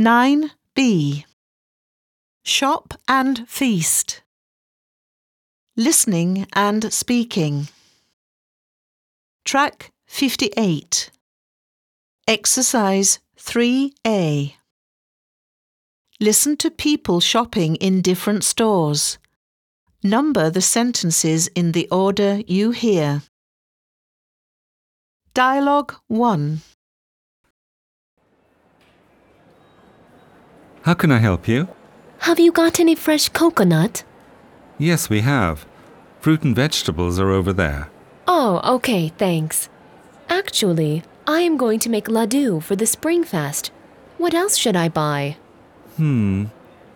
9b. Shop and feast. Listening and speaking. Track 58. Exercise 3a. Listen to people shopping in different stores. Number the sentences in the order you hear. Dialogue 1. How can I help you? Have you got any fresh coconut? Yes, we have. Fruit and vegetables are over there. Oh, okay, thanks. Actually, I am going to make laddu for the Spring Fest. What else should I buy? Hmm.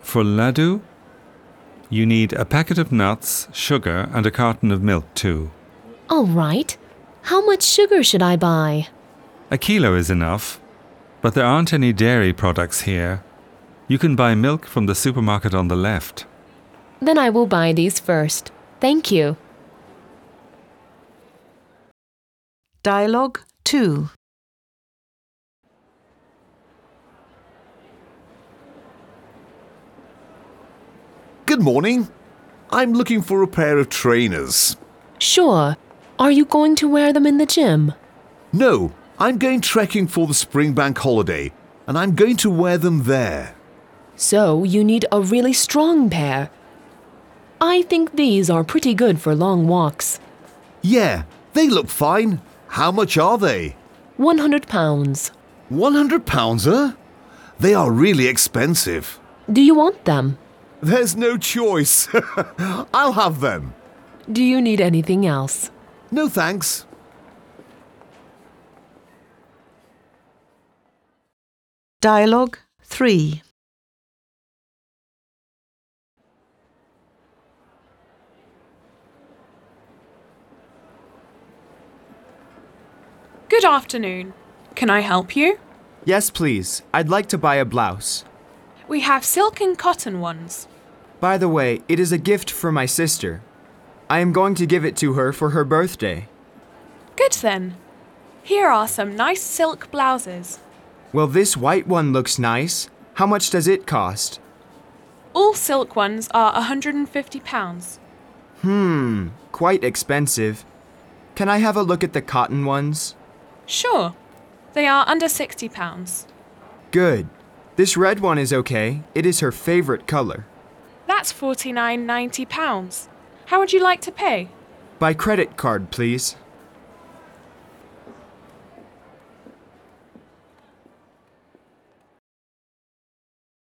For laddu? You need a packet of nuts, sugar, and a carton of milk too. All right. How much sugar should I buy? A kilo is enough. But there aren't any dairy products here. You can buy milk from the supermarket on the left. Then I will buy these first. Thank you. Dialogue 2. Good morning. I'm looking for a pair of trainers. Sure. Are you going to wear them in the gym? No, I'm going trekking for the spring bank holiday, and I'm going to wear them there. So you need a really strong pair. I think these are pretty good for long walks. Yeah, they look fine. How much are they? 100 pounds. 100 pounds, huh? They are really expensive. Do you want them? There's no choice. I'll have them. Do you need anything else? No thanks. Dialogue 3. Good afternoon. Can I help you? Yes, please. I'd like to buy a blouse. We have silk and cotton ones. By the way, it is a gift for my sister. I am going to give it to her for her birthday. Good then. Here are some nice silk blouses. Well, this white one looks nice. How much does it cost? All silk ones are £150. Hmm, quite expensive. Can I have a look at the cotton ones? Sure. They are under £60. Good. This red one is okay. It is her favorite color. That's £49.90. How would you like to pay? By credit card, please.